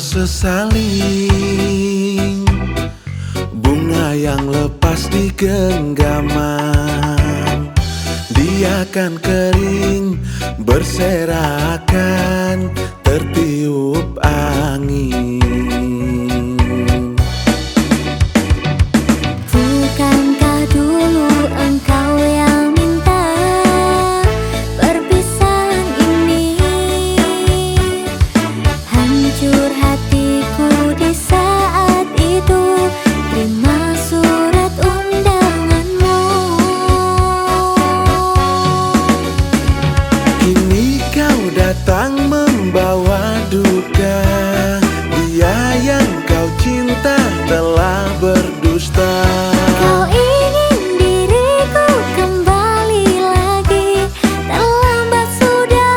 saling Bunga yang lepas di genggaman. Dia akan kering berserakan tertiup angin datang membawa duka Dia yang kau cinta telah berdusta. Kau ingin diriku kembali lagi Terlambat sudah.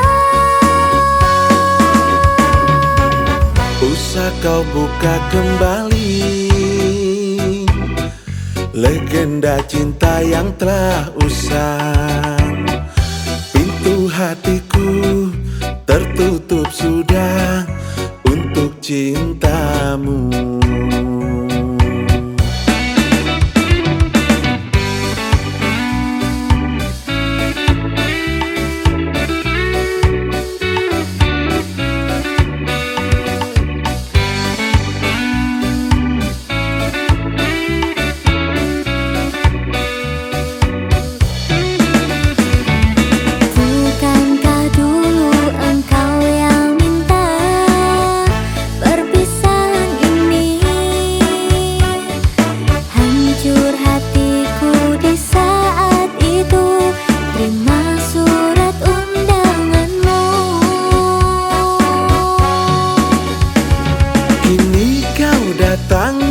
Usah kau buka kembali Legenda cinta yang telah usang. Pintu hatiku datang